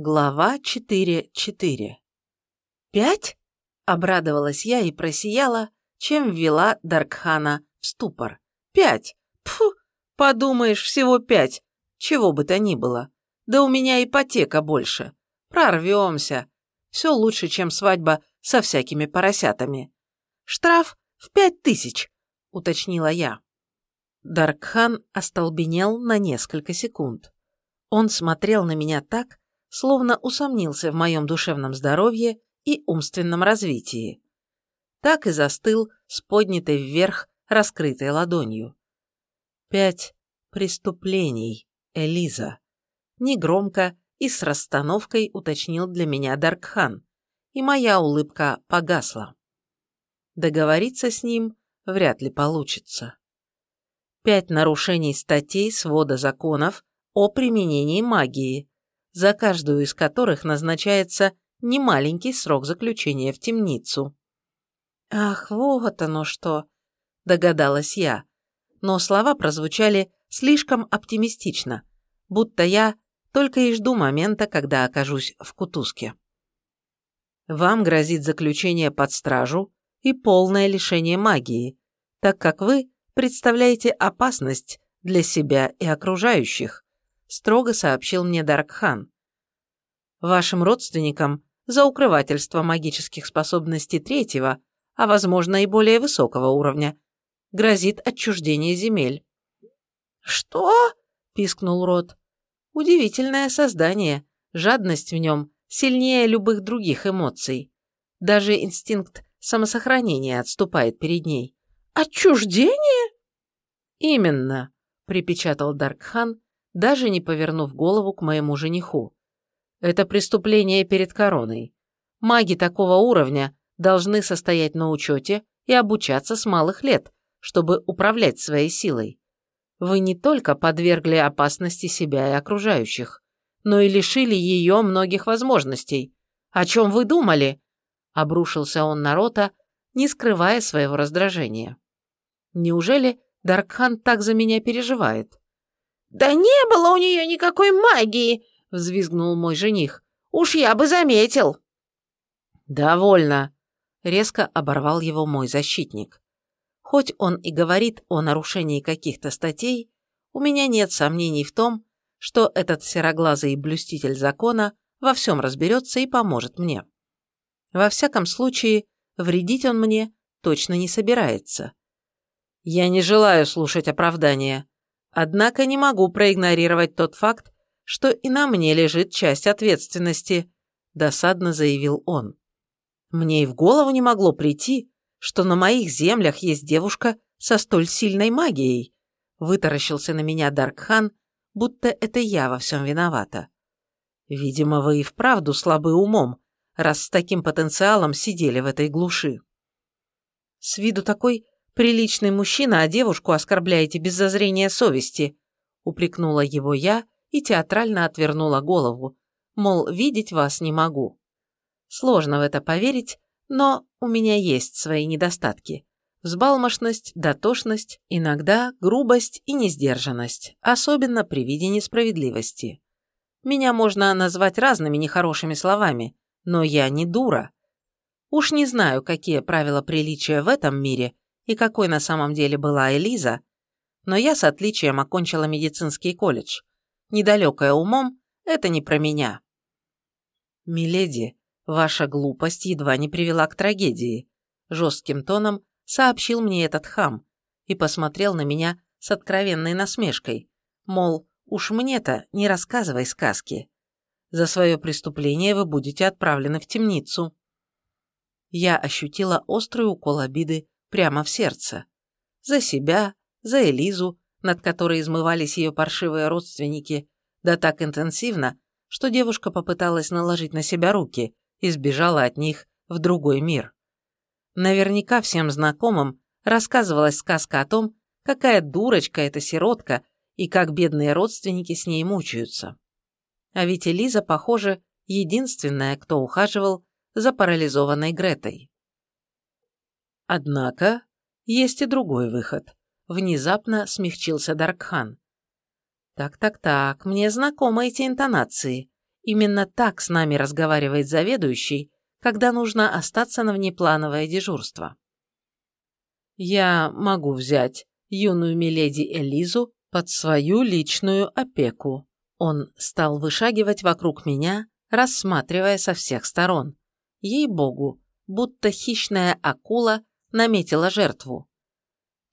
Глава 4.4 «Пять?» – обрадовалась я и просияла, чем ввела Даркхана в ступор. «Пять! Пфу! Подумаешь, всего пять! Чего бы то ни было. Да у меня ипотека больше. Прорвемся. Все лучше, чем свадьба со всякими поросятами. Штраф в пять тысяч!» – уточнила я. Даркхан остолбенел на несколько секунд. Он смотрел на меня так, словно усомнился в моем душевном здоровье и умственном развитии. Так и застыл с поднятой вверх раскрытой ладонью. «Пять преступлений, Элиза», — негромко и с расстановкой уточнил для меня Даркхан, и моя улыбка погасла. Договориться с ним вряд ли получится. Пять нарушений статей свода законов о применении магии, за каждую из которых назначается немаленький срок заключения в темницу. «Ах, вот оно что!» – догадалась я, но слова прозвучали слишком оптимистично, будто я только и жду момента, когда окажусь в кутузке. Вам грозит заключение под стражу и полное лишение магии, так как вы представляете опасность для себя и окружающих, строго сообщил мне Даркхан. Вашим родственникам за укрывательство магических способностей третьего, а возможно и более высокого уровня, грозит отчуждение земель. «Что?» – пискнул Рот. «Удивительное создание, жадность в нем сильнее любых других эмоций. Даже инстинкт самосохранения отступает перед ней». «Отчуждение?» «Именно», – припечатал Даркхан, даже не повернув голову к моему жениху. Это преступление перед короной. Маги такого уровня должны состоять на учете и обучаться с малых лет, чтобы управлять своей силой. Вы не только подвергли опасности себя и окружающих, но и лишили ее многих возможностей. О чем вы думали?» Обрушился он на Рота, не скрывая своего раздражения. «Неужели Даркхан так за меня переживает?» «Да не было у нее никакой магии!» — взвизгнул мой жених. «Уж я бы заметил!» «Довольно!» — резко оборвал его мой защитник. Хоть он и говорит о нарушении каких-то статей, у меня нет сомнений в том, что этот сероглазый блюститель закона во всем разберется и поможет мне. Во всяком случае, вредить он мне точно не собирается. Я не желаю слушать оправдания, однако не могу проигнорировать тот факт, что и на мне лежит часть ответственности», – досадно заявил он. «Мне и в голову не могло прийти, что на моих землях есть девушка со столь сильной магией», – вытаращился на меня Даркхан, будто это я во всем виновата. «Видимо, вы и вправду слабы умом, раз с таким потенциалом сидели в этой глуши». «С виду такой приличный мужчина, а девушку оскорбляете без зазрения совести», – упрекнула его я – и театрально отвернула голову, мол, видеть вас не могу. Сложно в это поверить, но у меня есть свои недостатки. Взбалмошность, дотошность, иногда грубость и несдержанность, особенно при виде несправедливости. Меня можно назвать разными нехорошими словами, но я не дура. Уж не знаю, какие правила приличия в этом мире и какой на самом деле была Элиза, но я с отличием окончила медицинский колледж, недалекая умом, это не про меня. «Миледи, ваша глупость едва не привела к трагедии», жестким тоном сообщил мне этот хам и посмотрел на меня с откровенной насмешкой, мол, уж мне-то не рассказывай сказки. За свое преступление вы будете отправлены в темницу. Я ощутила острый укол обиды прямо в сердце. За себя, за Элизу, над которой измывались ее паршивые родственники, да так интенсивно, что девушка попыталась наложить на себя руки и сбежала от них в другой мир. Наверняка всем знакомым рассказывалась сказка о том, какая дурочка эта сиротка и как бедные родственники с ней мучаются. А ведь Элиза, похоже, единственная, кто ухаживал за парализованной Гретой. Однако есть и другой выход. Внезапно смягчился Даркхан. Так-так-так, мне знакомы эти интонации. Именно так с нами разговаривает заведующий, когда нужно остаться на внеплановое дежурство. Я могу взять юную миледи Элизу под свою личную опеку. Он стал вышагивать вокруг меня, рассматривая со всех сторон. Ей-богу, будто хищная акула наметила жертву.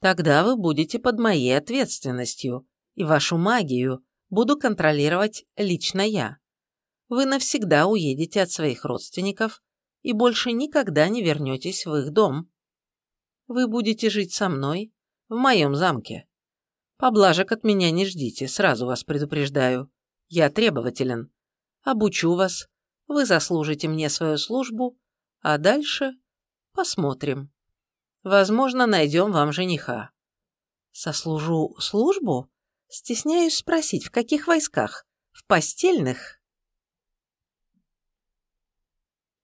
Тогда вы будете под моей ответственностью, и вашу магию буду контролировать лично я. Вы навсегда уедете от своих родственников и больше никогда не вернетесь в их дом. Вы будете жить со мной в моем замке. Поблажек от меня не ждите, сразу вас предупреждаю. Я требователен. Обучу вас, вы заслужите мне свою службу, а дальше посмотрим. Возможно, найдем вам жениха. Сослужу службу? Стесняюсь спросить, в каких войсках? В постельных